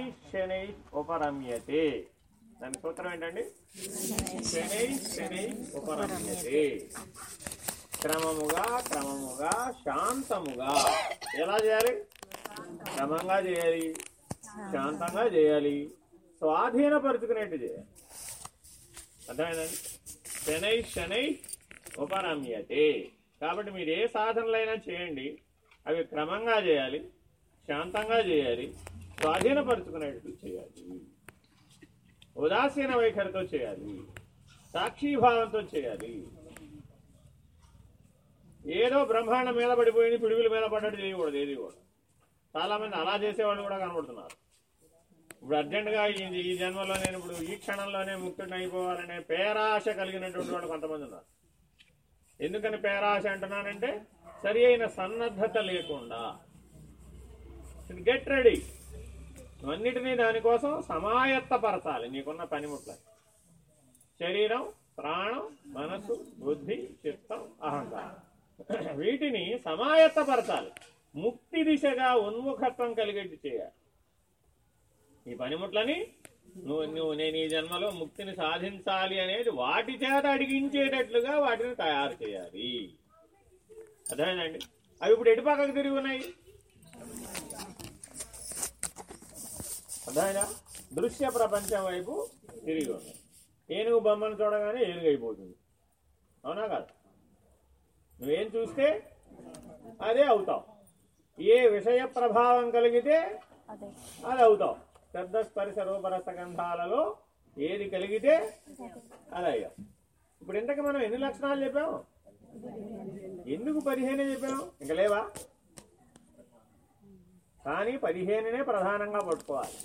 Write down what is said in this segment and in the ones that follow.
శనై ఉపరమ్యతే. దాని సూత్రం ఏంటండి? శనై శనై ఉపరమ్యతే. క్రమముగా క్రమముగా శాంతముగా. ఎలా చేయాలి? క్రమంగా చేయాలి. శాంతంగా చేయాలి. స్వాధీనపరుచుకునేట్టు చేయాలి. అర్థమైందండి శనై శనై ఉపరమ్యతే. కాబట్టి మీరు ఏ సాధనలైనా చేయండి. అవి క్రమంగా చేయాలి. శాంతంగా చేయాలి. స్వాధీనపరుచుకునేట్టు చేయాలి. ఉదాసీన వైఖరితో చేయాలి. సాక్షిభావంతో చేయాలి. ఏదో బ్రహ్మాండం మీద పడిపోయింది పిడుగుల మీద పడ్డట్టు చేయకూడదు ఏది కూడా. చాలామంది అలా చేసేవాళ్ళు కూడా కనబడుతున్నారు. ఇప్పుడు అర్జెంటుగా ఈ జన్మలో నేను ఇప్పుడు ఈ క్షణంలోనే ముక్తుడిని అయిపోవాలనే పేరాశ కలిగినటువంటి వాళ్ళు కొంతమంది ఉన్నారు. ఎందుకని పేరాశ అంటున్నానంటే సరి అయిన సన్నద్ధత లేకుండా గెట్ రెడీ. ఇవన్నిటినీ దానికోసం సమాయత్తపరచాలి. నీకున్న పనిముట్లని శరీరం ప్రాణం మనసు బుద్ధి చిత్తం అహంకారం. వీటిని సమాయత్తపరచాలి. ముక్తి దిశగా ఉన్ముఖత్వం కలిగేట్టు చేయాలి. ఈ పనిముట్లని నువ్వు నువ్వు నేను ఈ జన్మలో ముక్తిని సాధించాలి అనేది వాటి చేత అడిగించేటట్లుగా వాటిని తయారు చేయాలి. అర్థమైందండి అవి ఇప్పుడు ఎటు పక్కకు తిరిగి ఉన్నాయి? అర్థమైనా దృశ్య ప్రపంచం వైపు తిరిగి ఉన్నాయి ఏనుగు బొమ్మను చూడగానే ఏనుగు అయిపోతుంది అవునా కాదు? నువ్వేం చూస్తే అదే అవుతావు. ఏ విషయ ప్రభావం కలిగితే అదే. అవుతావు. శబ్ద స్పర్శ రూపరస గంధాలలో ఏది కలిగితే అది అయ్యాం ఇప్పుడు ఇంతకు మనం ఎన్ని లక్షణాలు చెప్పాము? ఎందుకు పదిహేనే చెప్పాము? ఇంకా లేవా? కానీ పదిహేనునే ప్రధానంగా పట్టుకోవాలి.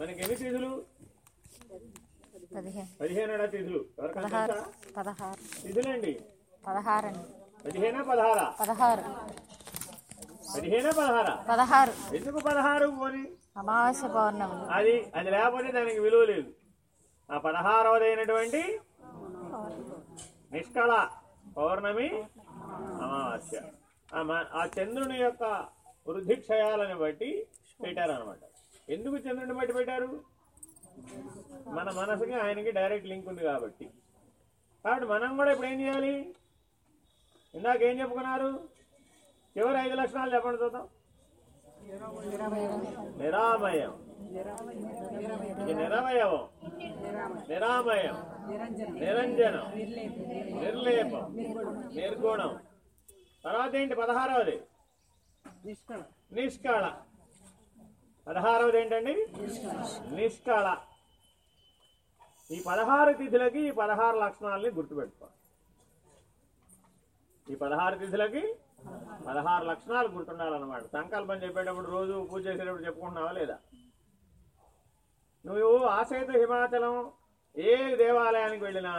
మనకి ఎన్ని తిథులు పదిహేను. తిథులు పదహారు తెలుసా పదహారు. తిథులండి పదహారు అండి పదిహేనా పదహారా? పదహారు. పదిహేనా పదహారా? పదహారు. ఎందుకు పదహారు పోని? అమావాస్య పౌర్ణమి. అది అది లేకపోతే దానికి విలువ లేదు. ఆ పదహారవదైనటువంటి నిష్కళ పౌర్ణమి అమావాస్య. ఆ చంద్రుని యొక్క వృద్ధి క్షయాలను బట్టి పెట్టారనమాట ఎందుకు చంద్రుడిని బయట పెట్టారు మన మనసుకి ఆయనకి డైరెక్ట్ లింక్ ఉంది కాబట్టి. కాబట్టి మనం కూడా ఇప్పుడు ఏం చేయాలి? ఇందాక ఏం చెప్పుకున్నారు? చివరి ఐదు లక్షణాలు చెప్పండి చూద్దాం. నిరామయం. ఇది నిరవయవం నిరామయం. నిరంజనం. నిర్లేపం. నిర్గుణం. తర్వాత ఏంటి? పదహారవది. నిష్కళ. పదహారవది ఏంటండి నిష్కళ. ఈ పదహారు తిథులకి ఈ పదహారు లక్షణాలని గుర్తుపెట్టుకోవాలి. ఈ పదహారు తిథులకి పదహారు లక్షణాలు గుర్తుండాలన్నమాట. సంకల్పం చెప్పేటప్పుడు రోజు పూజ చేసేటప్పుడు చెప్పుకుంటున్నావా లేదా? నువ్వు ఆసేతు హిమాచలం ఏ దేవాలయానికి వెళ్ళినా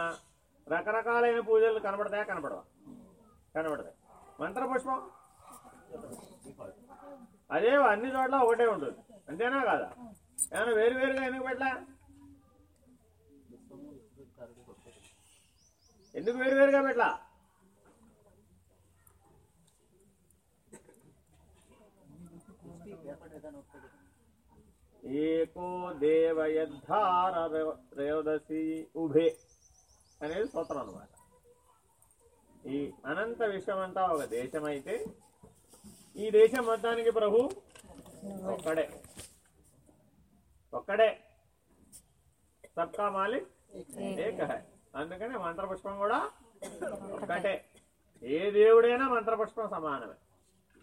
రకరకాలైన పూజలు కనబడతాయా? కనపడవా కనబడతాయి. మంత్రపుష్పం? అదే అన్ని చోట్ల ఒకటే ఉంటుంది. అంతేనా కాదా? ఏమైనా వేరు వేరుగా ఎందుకు పెట్టలా? ఎందుకు వేరు వేరుగా పెట్టలా? ఏకో దేవయద్ధార రేవదసి ఉభే అనేది సూత్రం అనమాట ఈ అనంత విశ్వమంతా ఒక దేశమైతే ఈ దేశం మొత్తానికి ప్రభు ఒక్కడే. ఒక్కడే. సబ్కా మాలిక్ ఏక అందుకనే మంత్రపుష్పం కూడా ఒక్కటే. ఏ దేవుడైనా మంత్రపుష్పం సమానమే.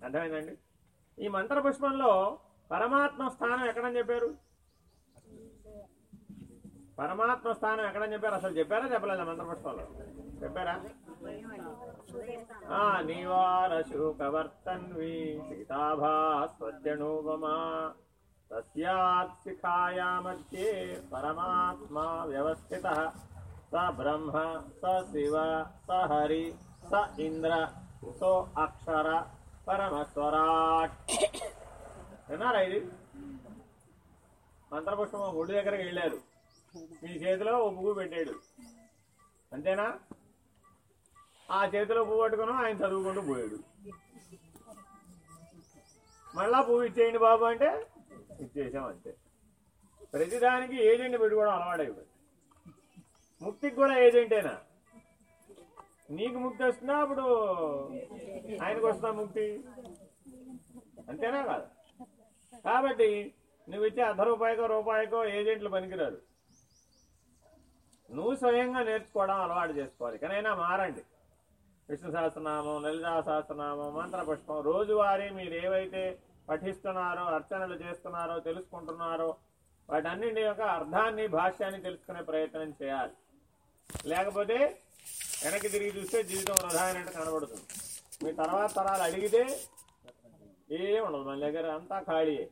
అర్థమైందండి? ఈ మంత్రపుష్పంలో పరమాత్మ స్థానం ఎక్కడని చెప్పారు? పరమాత్మ స్థానం ఎక్కడని చెప్పారు? అసలు చెప్పారా చెప్పలేదా మంత్రపుష్పంలో? చెప్పారా? ఆ నివార శూకవర్తన్వి సీతాభా స్వజనూపమా తస్యాత్ శిఖాయా పరమాత్మా వ్యవస్థిత స బ్రహ్మ స శివ స హరి స ఇంద్ర సో అక్షర పరమస్వరాట్ విన్నారా ఇది? మంత్రపుష్పం గుడి దగ్గరికి వెళ్ళారు. మీ చేతిలో ఓ పువ్వు పెట్టాడు. అంతేనా? ఆ చేతిలో పువ్వు పట్టుకుని ఆయన చదువుకుంటూ పోయాడు. మళ్ళా పువ్వు ఇచ్చేయండి బాబు అంటే ఇచ్చేసాం అంతే ప్రతిదానికి ఏజెంట్ పెట్టుకోవడం అలవాడైపోయింది ముక్తికి కూడా ఏజెంటేనా నీకు ముక్తి వస్తున్నా అప్పుడు ఆయనకు వస్తున్నా ముక్తి? అంతేనా కాదు. కాబట్టి నువ్వు ఇచ్చే అర్ధ రూపాయికో రూపాయికో ఏజెంట్లు పనికిరారు నువ్వు స్వయంగా నేర్చుకోవడం అలవాటు చేసుకోవాలి. ఇకనైనా మారండి. విష్ణు సహస్రనామం లలితా సహస్రనామం మంత్ర పుష్పం రోజువారీ మీరు ఏవైతే పఠిస్తున్నారో అర్చనలు చేస్తున్నారో తెలుసుకుంటున్నారో. వాటన్నింటి యొక్క అర్థాన్ని భాష్యాన్ని తెలుసుకునే ప్రయత్నం చేయాలి. లేకపోతే వెనక్కి తిరిగి చూస్తే జీవితం వృధా అయినట్టు కనబడుతుంది. మీ తర్వాత తరాలు అడిగితే ఏం ఉండదు. మన దగ్గర అంతా ఖాళీయే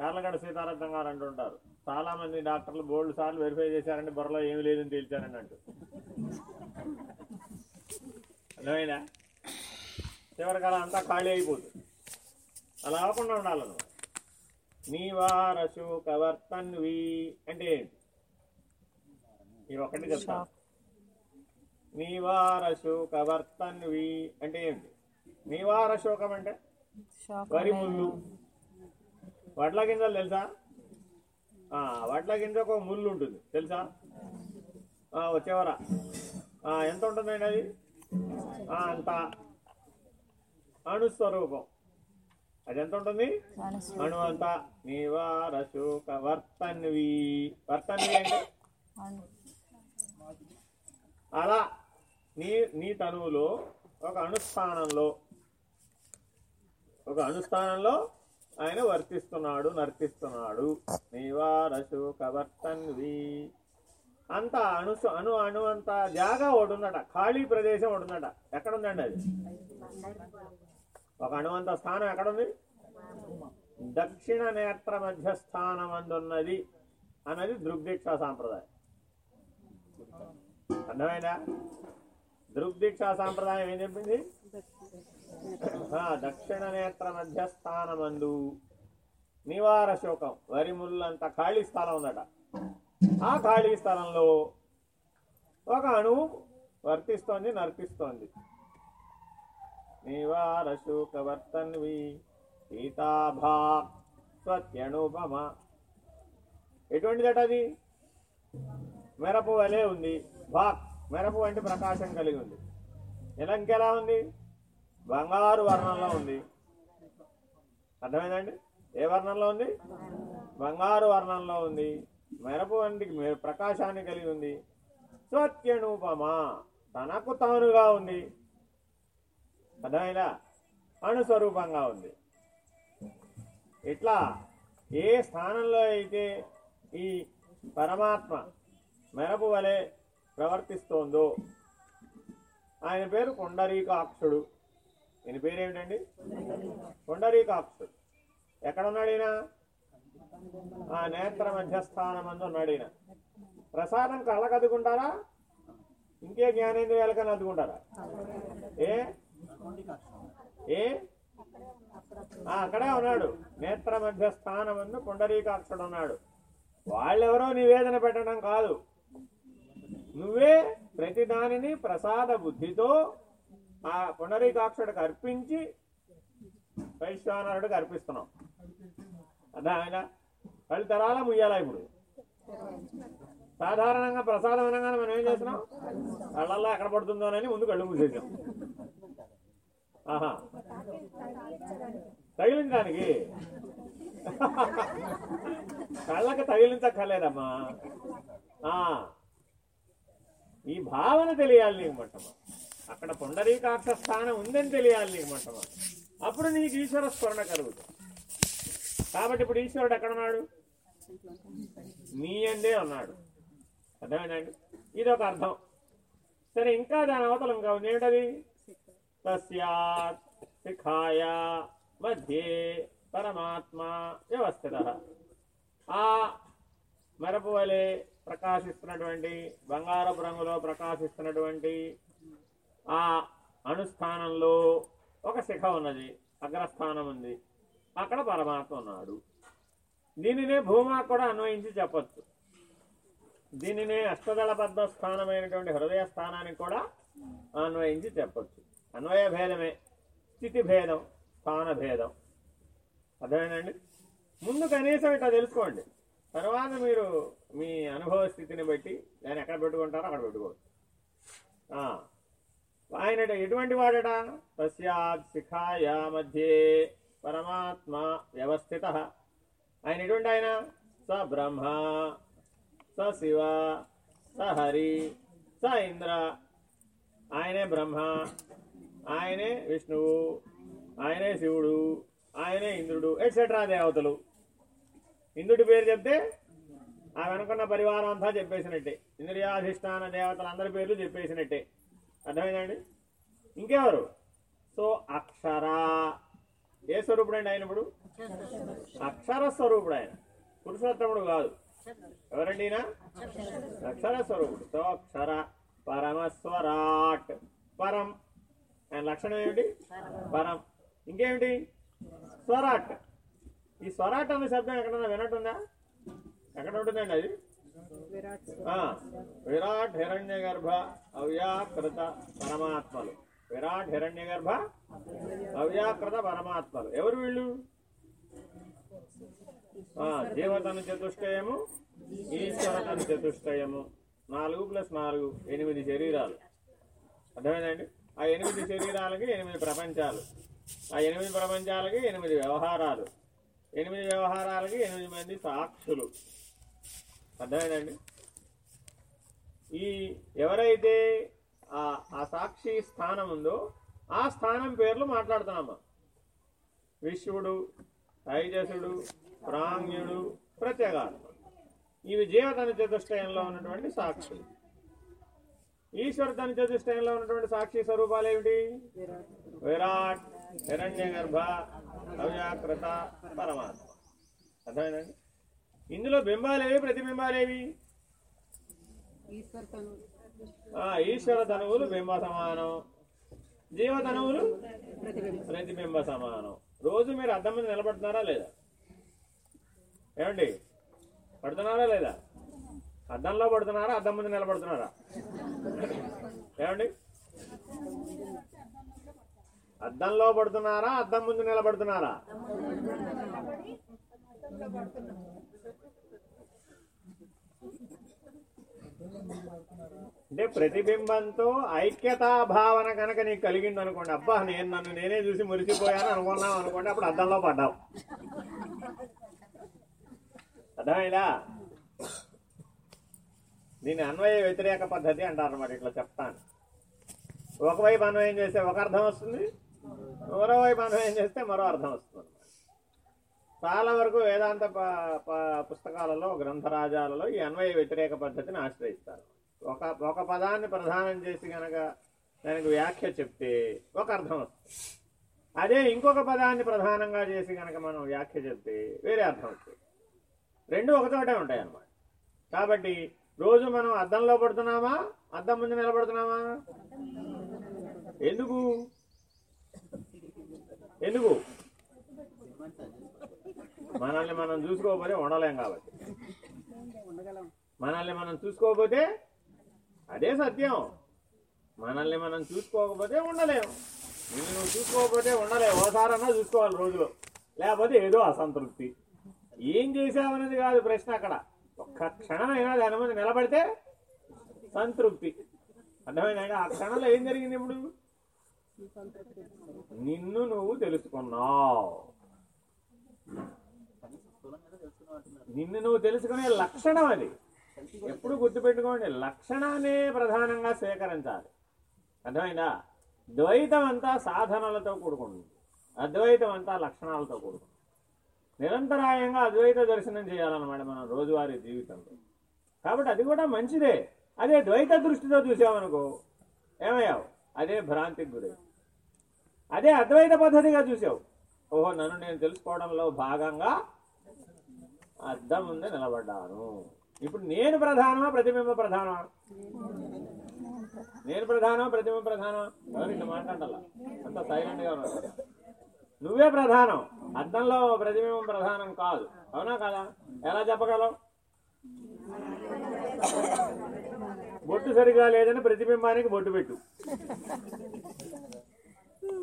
యార్లగడ్డ సీతారాం గారు అంటుంటారు. చాలా మంది డాక్టర్లు బోల్డ్ సార్లు వెరిఫై చేశారంటే బుర్రలో ఏమి లేదని తేల్చారని అంటూ అర్థమైనా చివరికి అలా అంతా ఖాళీ అయిపోతుంది. అలా అవ్వకుండా ఉండాలి నువ్వు. నీవారసు కవర్తన్వి అంటే ఏంటి? ఒకటి చెప్తాను. నీవారసు కవర్తన్వి అంటే ఏంటి? నీవార శోకం అంటే? వరి ముళ్ళు. వడ్ల గింజలు తెలుసా? ఆ, వడ్ల గింజకు ఒక ముళ్ళు ఉంటుంది. తెలుసా? ఆ, ఓ చివర. ఆ, ఎంత ఉంటుందండి అది? ఆ, అంత. అణుస్వరూపం అది ఎంత ఉంటుంది అణు అంత నీవారశోక వర్తన్వి వర్తన్వి అంటే అలా నీ నీ తనువులో ఒక అనుష్ఠానంలో ఒక అనుష్ఠానంలో ఆయన వర్తిస్తున్నాడు నర్తిస్తున్నాడు. నీవారశోక వర్తన్వి అంత అణు అణు అణు అంత జాగా ఒకటి ఉందట ఖాళీ ప్రదేశం ఒకటి ఉందట ఎక్కడ ఉందండి అది? ఒక అణువంత స్థానం ఎక్కడుంది? దక్షిణ నేత్ర మధ్య స్థానం అందున్నది అన్నది దృగ్దీక్ష సాంప్రదాయం. అర్థమైందా? దృగ్దీక్ష సాంప్రదాయం ఏం చెప్పింది? దక్షిణ నేత్ర మధ్య స్థానమందు నివార శోకం. వరిముళ్ళంత ఖాళీ స్థలం ఉందట. ఆ ఖాళీ స్థలంలో ఒక అణువు వర్తిస్తోంది నర్పిస్తోంది. నివార సీతాభా స్వత్యనుపమ. ఎటువంటిదట అది? మెరపు వలే ఉంది. భాక్ మెరపు వంటి ప్రకాశం కలిగి ఉంది. నిలంకెలా ఉంది? బంగారు వర్ణంలో ఉంది. అర్థమైందండి? ఏ వర్ణంలో ఉంది? బంగారు వర్ణంలో ఉంది. మెరపు వంటి ప్రకాశాన్ని కలిగి ఉంది. స్వత్యనూపమ. తనకు తానుగా ఉంది. అర్థమైందా అణుస్వరూపంగా ఉంది. ఇట్లా ఏ స్థానంలో అయితే ఈ పరమాత్మ మెరపు వలె ప్రవర్తిస్తోందో ఆయన పేరు కొండరీకాక్షుడు. ఈయన పేరేమిటండి? కొండరీకాక్షుడు. ఎక్కడున్నాడు ఈయన ఆ నేత్ర మధ్యస్థానమందు ఉన్నాడు ఈయన ప్రసాదం కళ్ళకు అద్దుకుంటారా ఇంకే జ్ఞానేంద్రియాలకన్నా అద్దుకుంటారా? ఏ? ఏ? అక్కడే ఉన్నాడు. నేత్ర మధ్య స్థానమందు పుండరీకాక్షుడు ఉన్నాడు. వాళ్ళెవరో నివేదన పెట్టడం కాదు. నువ్వే ప్రతి దానిని ప్రసాద బుద్ధితో ఆ పునరీకాక్షుడికి అర్పించి వైశ్వానరుడికి అర్పిస్తున్నాం అదా ఆయన కళ్ళు తరాల ముయ్యాలా ఇప్పుడు? సాధారణంగా ప్రసాదం అనగానే మనం ఏం చేస్తున్నాం? కళ్ళల్లో ఎక్కడ పడుతుందోనని ముందు కళ్ళు మూసేసాం. ఆహా. తగిలించడానికి. కళ్ళకు తగిలించక్కర్లేదమ్మా. ఆ, ఈ భావన తెలియాలి నీకు మట్టమా. అక్కడ పుండరీకాక్ష స్థానం ఉందని తెలియాలి నీకు మట్టమా. అప్పుడు నీకు ఈశ్వర స్మరణ కలుగుతుంది. కాబట్టి ఇప్పుడు ఈశ్వరుడు ఎక్కడున్నాడు నీ అందే ఉన్నాడు. అర్థమేనండి ఇది ఒక అర్థం. సరే ఇంకా దాని అవతలం కావు ఉంది ఏమిటది? తస్యాత్ శిఖాయ మధ్యే పరమాత్మ వ్యవస్థిత ఆ మెరపు వలె ప్రకాశిస్తున్నటువంటి బంగారపు రంగులో ప్రకాశిస్తున్నటువంటి ఆ అనుష్ఠానంలో ఒక శిఖ ఉన్నది అగ్రస్థానం ఉంది. అక్కడ పరమాత్మ ఉన్నాడు. దీనినే భూమా కూడా అన్వయించి చెప్పచ్చు. దీనినే అష్టదళ పద్మస్థానమైనటువంటి హృదయ స్థానానికి కూడా అన్వయించి చెప్పచ్చు. అన్వయ భేదమే స్థితి భేదం స్థాన భేదం అర్థమేనండి ముందు కనీసం ఇట్లా తెలుసుకోండి. తర్వాత మీరు మీ అనుభవ స్థితిని బట్టి దాన్ని ఎక్కడ పెట్టుకుంటారో అక్కడ పెట్టుకోవచ్చు. ఆయన ఎటువంటి వాడట? తస్యాత్ శిఖాయ మధ్యే పరమాత్మ వ్యవస్థిత. ఆయన ఎటువంటి ఆయన? స బ్రహ్మ స శివ స హరి స ఇంద్ర. ఆయనే బ్రహ్మ. ఆయనే విష్ణువు ఆయనే శివుడు ఆయనే ఇంద్రుడు ఎట్సెట్రా దేవతలు. ఇంద్రుడి పేరు చెప్తే ఆ వెనుకున్న పరివారం అంతా చెప్పేసినట్టే. ఇంద్రియాధిష్టాన దేవతలు అందరి పేర్లు చెప్పేసినట్టే. అర్థమైందండి? ఇంకెవరు? సో అక్షర. ఏ స్వరూపుడు అండి ఆయన ఇప్పుడు? అక్షర స్వరూపుడు ఆయన పురుషోత్తముడు కాదు. ఎవరండి ఈయన అక్షర స్వరూపుడు. సో అక్షర పరమస్వరాట్. పరం ఆయన లక్షణం ఏమిటి? బరం ఇంకేమిటి? స్వరాట్. ఈ స్వరాట్ అనే శబ్దం ఎక్కడన్నా వినట్టుందా? ఎక్కడ ఉంటుందండి అది? విరాట్ హిరణ్య గర్భ అవ్యాకృత పరమాత్మలు. విరాట్ హిరణ్య గర్భ అవ్యాకృత పరమాత్మలు. ఎవరు వీళ్ళు? జీవతను చతుష్టయము ఈశ్వరతను చతుష్టయము. నాలుగు ప్లస్ నాలుగు ఎనిమిది శరీరాలు. అర్థమైందండి ఆ ఎనిమిది శరీరాలకి ఎనిమిది ప్రపంచాలు. ఆ ఎనిమిది ప్రపంచాలకి ఎనిమిది వ్యవహారాలు. ఎనిమిది వ్యవహారాలకి ఎనిమిది మంది సాక్షులు. అర్థమైందండి? ఈ ఎవరైతే ఆ ఆ సాక్షి స్థానం ఉందో ఆ స్థానం పేర్లు మాట్లాడుతున్నామా? విశ్వడు తైజసుడు ప్రాంగ్యుడు ప్రత్యేగాత్మ ఇవి జీవతన చతుష్టయంలో ఉన్నటువంటి సాక్షులు. ఈశ్వర తన చతుష్టయంలో ఉన్నటువంటి సాక్షి స్వరూపాలు ఏమిటి? విరాట్ హిరణ్య గర్భ అవ్యాకృత పరమాత్మ. అర్థమైందండి? ఇందులో బింబాలేవి ప్రతిబింబాలేవి? ఈశ్వర్ తనువులు బింబ సమానం. జీవ తనువులు ప్రతిబింబం. ప్రతిబింబ సమానం. రోజు మీరు అద్దం మీద నిలబడుతున్నారా లేదా? ఏమండి? పడుతున్నారా లేదా? అద్దంలో పడుతున్నారా అద్దం ముందు నిలబడుతున్నారా? ఏమండి? అద్దంలో పడుతున్నారా అద్దం ముందు నిలబడుతున్నారా? అంటే ప్రతిబింబంతో ఐక్యతా భావన కనుక నీకు కలిగింది అనుకోండి అబ్బా నేను నన్ను నేనే చూసి మురిసిపోయాను అనుకున్నాం అనుకోండి అప్పుడు అద్దంలో పడ్డావు. అర్థమైందా? దీన్ని అన్వయ వ్యతిరేక పద్ధతి అంటారు అన్నమాట ఇట్లా చెప్తాను. ఒకవైపు అన్వయం చేస్తే ఒక అర్థం వస్తుంది మరోవైపు అన్వయం చేస్తే మరో అర్థం వస్తుంది. చాలా వరకు వేదాంత ప- ప- పుస్తకాలలో గ్రంథరాజాలలో ఈ అన్వయ వ్యతిరేక పద్ధతిని ఆశ్రయిస్తారు. ఒక ఒక పదాన్ని ప్రధానం చేసి గనక దానికి వ్యాఖ్య చెప్తే ఒక అర్థం వస్తుంది. అదే ఇంకొక పదాన్ని ప్రధానంగా చేసి కనుక మనం వ్యాఖ్య చెప్తే వేరే అర్థం వస్తుంది. రెండు ఒకచోటే ఉంటాయి అన్నమాట కాబట్టి రోజు మనం అద్దంలో పడుతున్నామా? అద్దం ముందు నిలబడుతున్నామా? ఎందుకు? ఎందుకు? మనల్ని మనం చూసుకోకపోతే ఉండలేం కాబట్టి. మనల్ని మనం చూసుకోకపోతే అదే సత్యం. మనల్ని మనం చూసుకోకపోతే ఉండలేము నిన్ను నువ్వు చూసుకోకపోతే ఉండలేవు ఓసారన్నా చూసుకోవాలి రోజులో. లేకపోతే ఏదో అసంతృప్తి. ఏం చేసామనేది కాదు ప్రశ్న అక్కడ. ఒక్క క్షణమైనా దాని మీద నిలబడితే సంతృప్తి. అర్థమైందండి ఆ క్షణంలో ఏం జరిగింది ఇప్పుడు? నిన్ను నువ్వు తెలుసుకున్నావు. నిన్ను నువ్వు తెలుసుకునే లక్షణం అది. ఎప్పుడు గుర్తుపెట్టుకోండి లక్షణాన్ని ప్రధానంగా స్వీకరించాలి అర్థమైందా? ద్వైతం అంతా సాధనలతో కూడుకుంటుంది. అద్వైతం అంతా లక్షణాలతో కూడుకుంటుంది. నిరంతరాయంగా అద్వైత దర్శనం చేయాలన్నమాట మనం రోజువారీ జీవితంలో. కాబట్టి అది కూడా మంచిదే. అదే ద్వైత దృష్టితో చూసామనుకో ఏమయ్యావు? అదే భ్రాంతికి గురై అదే అద్వైత పద్ధతిగా చూసావు. ఓహో నన్ను నేను తెలుసుకోవడంలో భాగంగా అద్దం ముందే నిలబడ్డాను. ఇప్పుడు నేను ప్రధానమా ప్రతిబింబ ప్రధానమా? నేను ప్రధానమా ప్రతిబింబ ప్రధానమా? ఎవరు ఇట్లా మాట్లాడాల? అంత సైలెంట్గా ఉన్నారు. నువ్వే ప్రధానం. అద్దంలో ప్రతిబింబం ప్రధానం కాదు. అవునా కదా? ఎలా చెప్పగలవు బొట్టు సరిగా లేదని ప్రతిబింబానికి బొట్టు పెట్టు.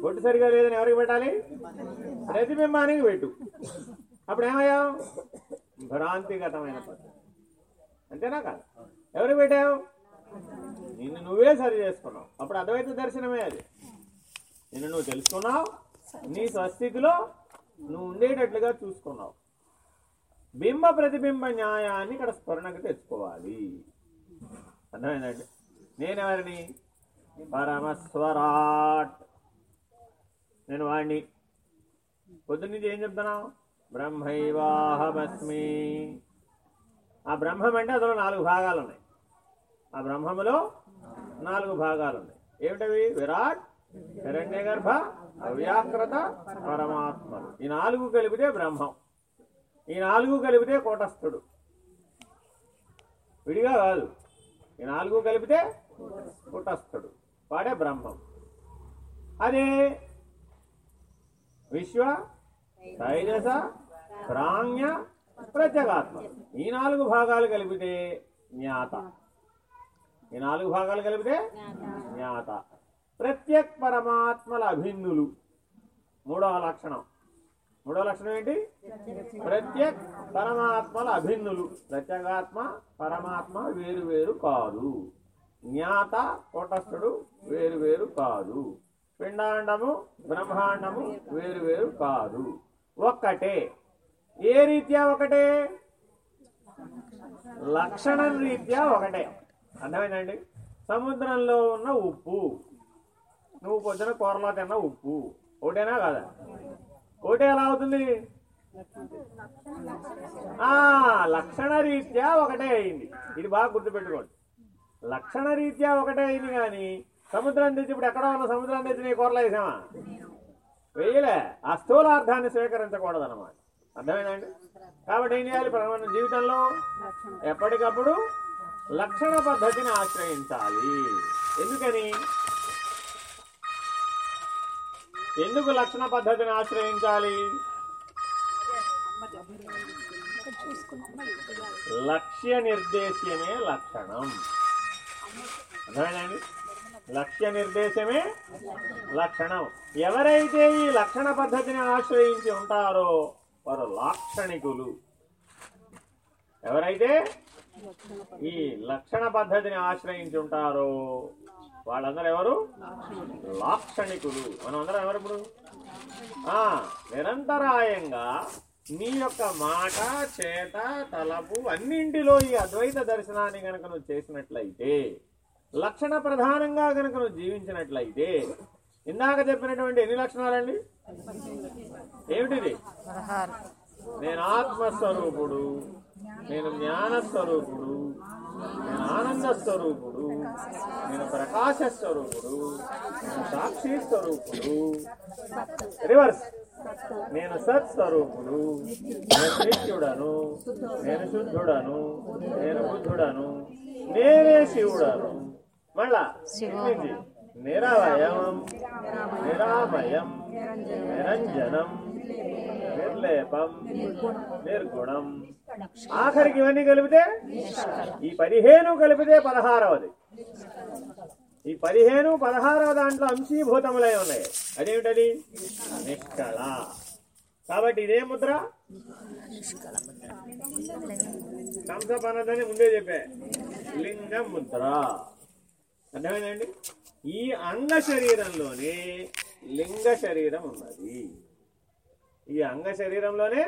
బొట్టు సరిగా లేదని ఎవరికి పెట్టాలి? ప్రతిబింబానికి పెట్టు. అప్పుడు ఏమయ్యావు భ్రాంతిగతమైన పద్ధతి అంతేనా కాదు? ఎవరికి పెట్టావు? నిన్ను నువ్వే సరి చేసుకున్నావు. అప్పుడు అర్థమైతే దర్శనమే అది. నిన్ను నువ్వు తెలుసుకున్నావు? నీ స్వస్థితిలో నువ్వు ఉండేటట్లుగా చూసుకున్నావు. బింబ ప్రతిబింబ న్యాయాన్ని ఇక్కడ స్ఫురణకు తెచ్చుకోవాలి. అర్థమైందండి? నేనెవరిని? పరమస్వరాట్. నేను వాడిని పొద్దున్నుంచి ఏం చెప్తున్నావు? బ్రహ్మైవాహమస్మి. ఆ బ్రహ్మం అంటే అందులో నాలుగు భాగాలు ఉన్నాయి. ఆ బ్రహ్మములో నాలుగు భాగాలు ఉన్నాయి. ఏమిటవి? విరాట్ హిరణ్య గర్భ అవ్యాకృత పరమాత్మలు ఈ నాలుగు కలిపితే బ్రహ్మం. ఈ నాలుగు కలిపితే కూటస్థుడు. విడిగా కాదు. ఈ నాలుగు కలిపితే కూటస్థుడు. వాడే బ్రహ్మం. అదే విశ్వ తైజస ప్రాజ్ఞ ప్రత్యేగాత్మ. ఈ నాలుగు భాగాలు కలిపితే జ్ఞాత. ఈ నాలుగు భాగాలు కలిపితే జ్ఞాత. ప్రత్యక్ పరమాత్మల అభిన్నులు. మూడవ లక్షణం. మూడవ లక్షణం ఏంటి? ప్రత్యక్ పరమాత్మల అభిన్నులు. ప్రత్యేగాత్మ పరమాత్మ వేరు వేరు కాదు. జ్ఞాత కోటస్థుడు వేరు వేరు కాదు. పిండాండము బ్రహ్మాండము వేరు వేరు కాదు. ఒక్కటే. ఏ రీత్యా ఒకటే? లక్షణ రీత్యా ఒకటే. అర్థమైందండి సముద్రంలో ఉన్న ఉప్పు. నువ్వు పొద్దున కూరలో తిన్న ఉప్పు. ఒకటేనా కదా? ఒకటే ఎలా అవుతుంది? లక్షణ రీత్యా ఒకటే అయింది. ఇది బాగా గుర్తుపెట్టుకోండి. లక్షణ రీత్యా ఒకటే అయింది కానీ సముద్రం తెచ్చి ఇప్పుడు ఎక్కడ ఉన్న సముద్రం తెచ్చి నీ కూరలు వేసామా వేయలే. ఆ స్థూలార్థాన్ని స్వీకరించకూడదు అనమాట అర్థమైందండి కాబట్టి ఏం చేయాలి? మన జీవితంలో ఎప్పటికప్పుడు లక్షణ పద్ధతిని ఆశ్రయించాలి. ఎందుకని? ఎందుకు లక్షణ పద్ధతిని ఆశ్రయించాలి? లక్ష్య నిర్దేశమే లక్షణం. అర్థమైందండి? లక్ష్య నిర్దేశమే లక్షణం. ఎవరైతే ఈ లక్షణ పద్ధతిని ఆశ్రయించి ఉంటారో వారు లాక్షణికులు. ఎవరైతే ఈ లక్షణ పద్ధతిని ఆశ్రయించి ఉంటారో వాళ్ళందరూ ఎవరు? లాక్షణికులు. మనం అందరం ఎవరు ఇప్పుడు ఆ, నిరంతరాయంగా నీ యొక్క మాట చేత తలపు అన్నింటిలో ఈ అద్వైత దర్శనాన్ని గనక నువ్వు చేసినట్లయితే లక్షణ ప్రధానంగా గనక నువ్వు జీవించినట్లయితే ఇందాక చెప్పినటువంటి ఎన్ని లక్షణాలండి? ఏమిటిది? నేను ఆత్మస్వరూపుడు నేను జ్ఞానస్వరూపుడు ఆనంద స్వరూపుడు నేను ప్రకాశ స్వరూపుడు నేను సాక్షి స్వరూపుడు రివర్స్ నేను సత్ స్వరూపుడు నేను నిత్యుడను నేను శుద్ధుడను నేను బుద్ధుడను నేనే శివుడను మళ్ళా. నిరవయం నిరామయం నిరంజనం నిర్లేపం నిర్గుణం. ఆఖరికి ఇవన్నీ కలిపితే? ఈ పదిహేను కలిపితే పదహారవది. ఈ పదిహేను పదహారవ దాంట్లో అంశీభూతములై ఉన్నాయి. అదేమిటది? నిష్కళ. కాబట్టి ఇదే ముద్ర? కంసపనదని ముందే చెప్పా. లింగ ముద్ర అర్థమైందండి? ఈ అంగ శరీరంలోనే లింగ శరీరం ఉన్నది. ఈ అంగ శరీరంలోనే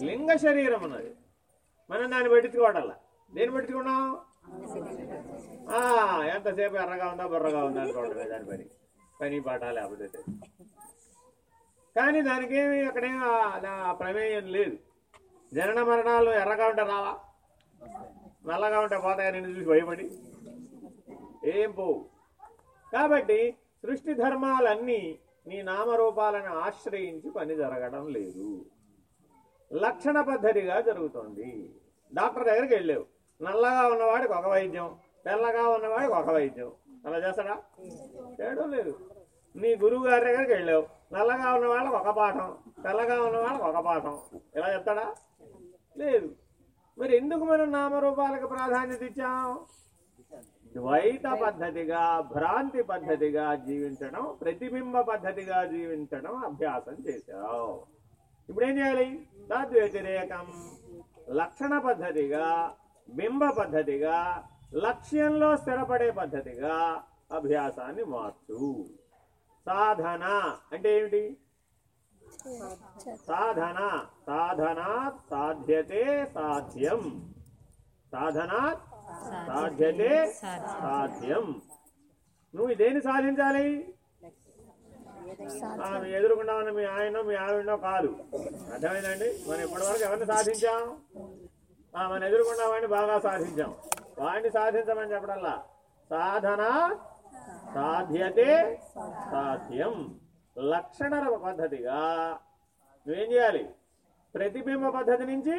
లింగ శరీరం ఉన్నది. మనం దాన్ని పట్టించుకోవడాల? దేన్ని పట్టించుకున్నాం? ఎంతసేపు ఎర్రగా ఉందా బుర్రగా ఉందా అనుకోవడమే దాని పని. పని పాట లేకపోతే. కానీ దానికేమి అక్కడేమి ప్రమేయం లేదు. జనన మరణాలు ఎర్రగా ఉంటే రావా? నల్లగా ఉంటే పోతాయి నిన్ను చూసి భయపడి. ఏం పోవు. కాబట్టి సృష్టి ధర్మాలన్నీ నీ నామరూపాలను ఆశ్రయించి పని జరగడం లేదు. లక్షణ పద్ధతిగా జరుగుతుంది. డాక్టర్ దగ్గరికి వెళ్ళావు. నల్లగా ఉన్నవాడికి ఒక వైద్యం తెల్లగా ఉన్నవాడికి ఒక వైద్యం. అలా చేస్తాడా? చేయడం లేదు. నీ గురువు గారి దగ్గరికి వెళ్ళావు. నల్లగా ఉన్న వాళ్ళకి ఒక పాఠం తెల్లగా ఉన్న వాళ్ళకి ఒక పాఠం. ఇలా చెప్తాడా? లేదు. మరి ఎందుకు మనం నామరూపాలకు ప్రాధాన్యత ఇచ్చాం? ద్వైత పద్ధతిగా భ్రాంతి పద్ధతిగా జీవించడం ప్రతిబింబ పద్ధతిగా జీవించడం అభ్యాసం చేశావు. ఇప్పుడు ఏం చేయాలి? తద్వ్యతిరేకం. లక్షణ పద్ధతిగా బింబ పద్ధతిగా లక్ష్యంలో స్థిరపడే పద్ధతిగా అభ్యాసాన్ని మార్చు. సాధన అంటే ఏమిటి? సాధన. సాధనాత్ సాధ్యతే సాధ్యం. సాధనాత్ సాధ్యతే సాధ్యం. నువ్వు ఇదేని సాధించాలి? మీ ఎదురుకుండా ఉన్న మీ ఆయన మీ ఆవిడనో కాదు. అర్థమైందండి? మనం ఇప్పటివరకు ఎవరిని సాధించాం? మనం మన ఎదురుకుండా వాడిని బాగా సాధించాం. వాడిని సాధించమని చెప్పడల్లా? సాధన సాధ్యతే సాధ్యం. లక్షణ పద్ధతిగా నువ్వేం చేయాలి? ప్రతిబింబ పద్ధతి నుంచి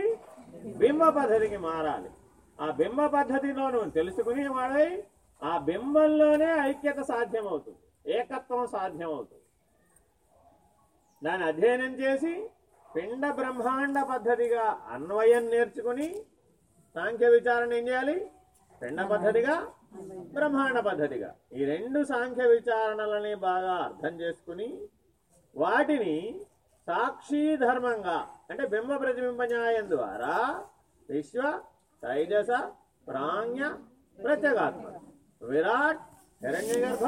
బింబ పద్ధతికి మారాలి. ఆ బింబ పద్ధతిలో నువ్వు తెలుసుకుని వాడై ఆ బింబంలోనే ఐక్యత సాధ్యమవుతుంది. ఏకత్వం సాధ్యమవుతుంది. దాన్ని అధ్యయనం చేసి పిండ బ్రహ్మాండ పద్ధతిగా అన్వయం నేర్చుకుని సాంఖ్య విచారణ ఏం చేయాలి? పిండ పద్ధతిగా బ్రహ్మాండ పద్ధతిగా. ఈ రెండు సాంఖ్య విచారణలని బాగా అర్థం చేసుకుని వాటిని సాక్షి ధర్మంగా అంటే బింబ ప్రతిబింబ న్యాయం ద్వారా విశ్వ తైజస ప్రాణ్య ప్రత్యేగాత్మ. విరాట్ హిరణ్యగర్భ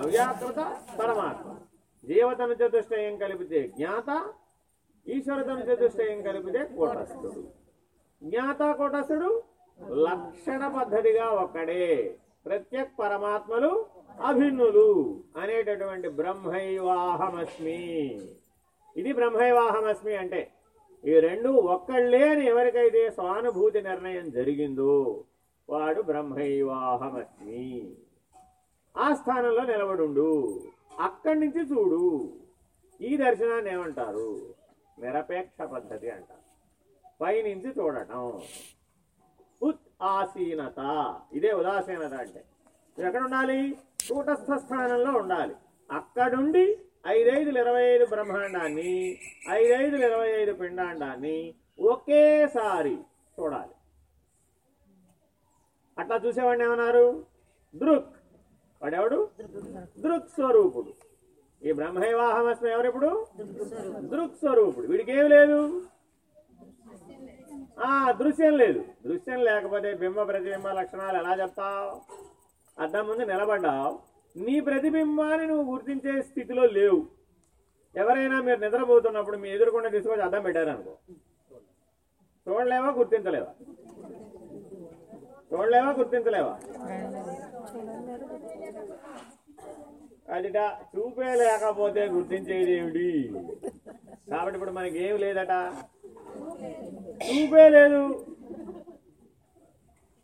అవ్యాకృత పరమాత్మ. జీవతను చతుష్టయం కలిపితే జ్ఞాత ఈశ్వరతను చతుష్టయం కలిపితే కూటస్థుడు. జ్ఞాత కూటస్థుడు లక్షణ పద్ధతిగా ఒక్కడే. ప్రత్యక్ పరమాత్మలు అభిన్నులు అనేటటువంటి బ్రహ్మైవాహమస్మి. ఇది బ్రహ్మైవాహమస్మి అంటే ఈ రెండు ఒక్కళ్ళే అని ఎవరికైతే స్వానుభూతి నిర్ణయం జరిగిందో వాడు బ్రహ్మైవాహమస్మి. ఆ స్థానంలో నిలబడుండు. అక్కడి నుంచి చూడు. ఈ దర్శనాన్ని ఏమంటారు? నిరపేక్ష పద్ధతి అంటారు. పైనుంచి చూడటం. ఉత్ ఆసీనత. ఇదే ఉదాసీనత అంటే ఎక్కడ ఉండాలి కూటస్థ స్థానంలో ఉండాలి. అక్కడుండి ఐదైదులు ఇరవై ఐదు బ్రహ్మాండాన్ని ఐదైదులు ఇరవై ఐదు పిండాండాన్ని ఒకేసారి చూడాలి. అట్లా చూసేవాడిని ఏమన్నారు? దృక్. వాడెవడు? దృక్ స్వరూపుడు. ఈ బ్రహ్మైవాహమస్మి ఎవరిప్పుడు? దృక్ స్వరూపుడు. వీడికి ఏమి లేదు? ఆ దృశ్యం లేదు. దృశ్యం లేకపోతే బింబ ప్రతిబింబ లక్షణాలు ఎలా చెప్తావు? అద్దం ముందు నిలబడ్డావు. నీ ప్రతిబింబాన్ని నువ్వు గుర్తించే స్థితిలో లేవు. ఎవరైనా మీరు నిద్రపోతున్నప్పుడు మీ ఎదురుకుండా తీసుకొచ్చి అద్దం పెట్టారనుకో. చూడలేవా గుర్తించలేవా? చూడలేవా గుర్తించలేవా? అదిట చూపే లేకపోతే గుర్తించేది ఏమిటి? కాబట్టి ఇప్పుడు మనకి ఏం లేదట? చూపే లేదు.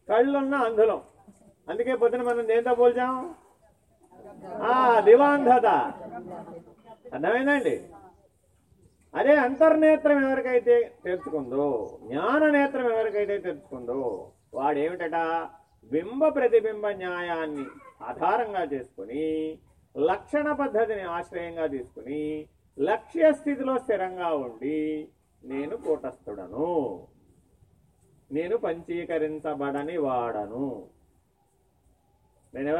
కళ్ళున్న అంధులం. అందుకే పొద్దున మనం దేంతో పోల్చాం? ఆ దివాంధత. అర్థమైందండి? అదే అంతర్నేత్రం ఎవరికైతే తెరుచుకుందో జ్ఞాన నేత్రం ఎవరికైతే తెరుచుకుందో వాడేమిట బింబ ప్రతిబింబ న్యాయాన్ని ఆధారంగా చేసుకుని లక్షణ పద్ధతిని ఆశ్రయంగా తీసుకుని లక్ష్య స్థితిలో స్థిరంగా ఉండి నేను కూటస్థుడను. నేను పంచీకరించబడని వాడను. నేను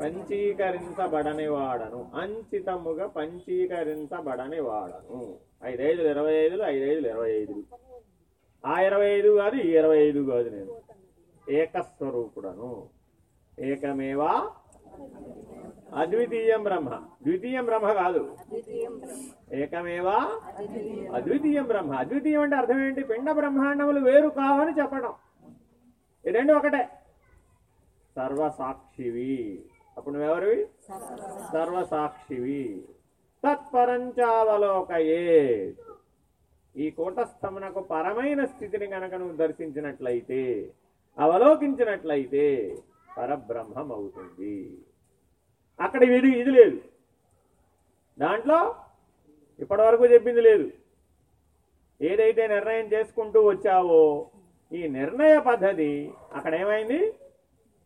పంచీకరించబడనివాడను. వాడను అంచితముగా పంచీకరించబడని వాడను ఐదైదులు ఇరవై ఐదులు ఐదైదులు ఇరవై ఐదులు ఆ ఇరవై ఐదు కాదు ఈ ఇరవై ఐదు కాదు నేను. ఏకస్వరూపుడను. ఏకమేవా? అద్వితీయం బ్రహ్మ. ద్వితీయం బ్రహ్మ కాదు. ఏకమేవా? అద్వితీయం బ్రహ్మ. అద్వితీయం అంటే అర్థం ఏంటి? పిండ బ్రహ్మాండములు వేరు కావని చెప్పడం ఈ రెండు ఒకటే. సర్వసాక్షివి. అప్పుడు నువ్వెవరివి? సర్వసాక్షివి. తత్పరంచావలోకయే. ఈ కూటస్థమునకు పరమైన స్థితిని కనుక నువ్వు దర్శించినట్లయితే అవలోకించినట్లయితే పరబ్రహ్మం అవుతుంది అక్కడ ఇది ఇది లేదు. దాంట్లో ఇప్పటివరకు చెప్పింది లేదు. ఏదైతే నిర్ణయం చేసుకుంటూ వచ్చావో ఈ నిర్ణయ పద్ధతి అక్కడ ఏమైంది?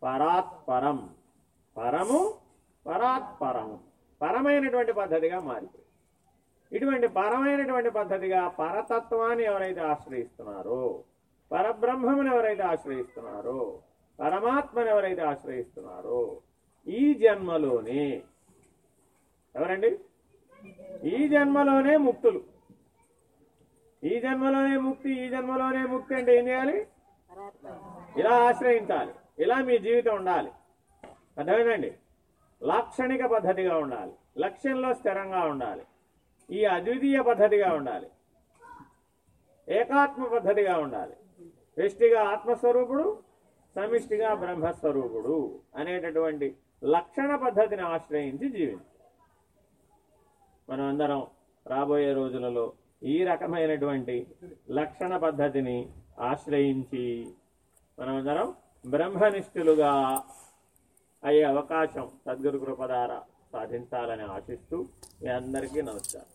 పరాత్పరం. పరము పరాత్పరము. పరమైనటువంటి పద్ధతిగా మారిపోయింది. ఇటువంటి పరమైనటువంటి పద్ధతిగా పరతత్వాన్ని ఎవరైతే ఆశ్రయిస్తున్నారో పరబ్రహ్మమును ఎవరైతే ఆశ్రయిస్తున్నారో పరమాత్మను ఎవరైతే ఆశ్రయిస్తున్నారో ఈ జన్మలోనే ఎవరండి? ఈ జన్మలోనే ముక్తులు. ఈ జన్మలోనే ముక్తి ఈ జన్మలోనే ముక్తి అంటే ఏం చేయాలి? ఇలా ఆశ్రయించాలి. ఇలా మీ జీవితం ఉండాలి. అర్థమైందండి? లాక్షణిక పద్ధతిగా ఉండాలి. లక్ష్యంలో స్థిరంగా ఉండాలి. ఈ అద్వితీయ పద్ధతిగా ఉండాలి. ఏకాత్మ పద్ధతిగా ఉండాలి. వ్యష్టిగా ఆత్మస్వరూపుడు సమిష్టిగా బ్రహ్మస్వరూపుడు అనేటటువంటి లక్షణ పద్ధతిని ఆశ్రయించి జీవించు. మనం అందరం రాబోయే రోజులలో ఈ రకమైనటువంటి లక్షణ పద్ధతిని ఆశ్రయించి మనమందరం బ్రహ్మనిష్ఠులుగా అయ్యే అవకాశం సద్గురు కృప ద్వారా సాధించాలని ఆశిస్తూ మీ అందరికీ నమస్కారం.